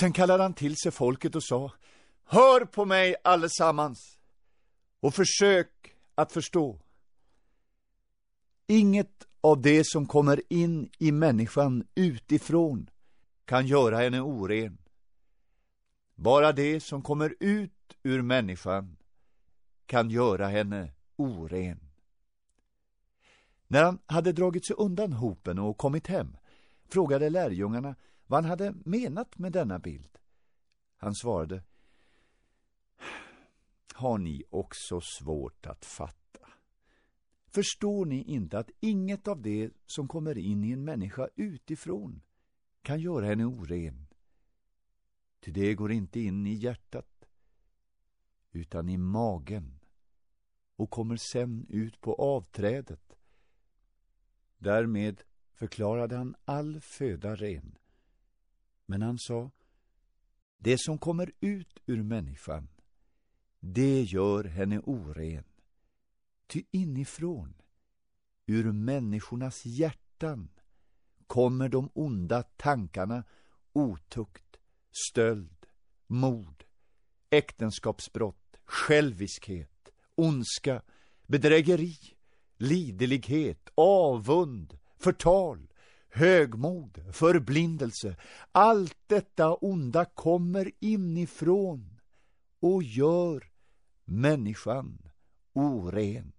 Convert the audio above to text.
Sen kallade han till sig folket och sa Hör på mig allesammans och försök att förstå. Inget av det som kommer in i människan utifrån kan göra henne oren. Bara det som kommer ut ur människan kan göra henne oren. När han hade dragit sig undan hopen och kommit hem frågade lärjungarna vad han hade menat med denna bild. Han svarade Har ni också svårt att fatta? Förstår ni inte att inget av det som kommer in i en människa utifrån kan göra henne oren? Ty det går inte in i hjärtat utan i magen och kommer sen ut på avträdet. Därmed förklarade han all föda ren. Men han sa, det som kommer ut ur människan, det gör henne oren. Ty inifrån, ur människornas hjärtan, kommer de onda tankarna otukt, stöld, mord, äktenskapsbrott, själviskhet, ondska, bedrägeri, lidelighet, avund, förtal, högmod, förblindelse. Allt detta onda kommer inifrån och gör människan oren.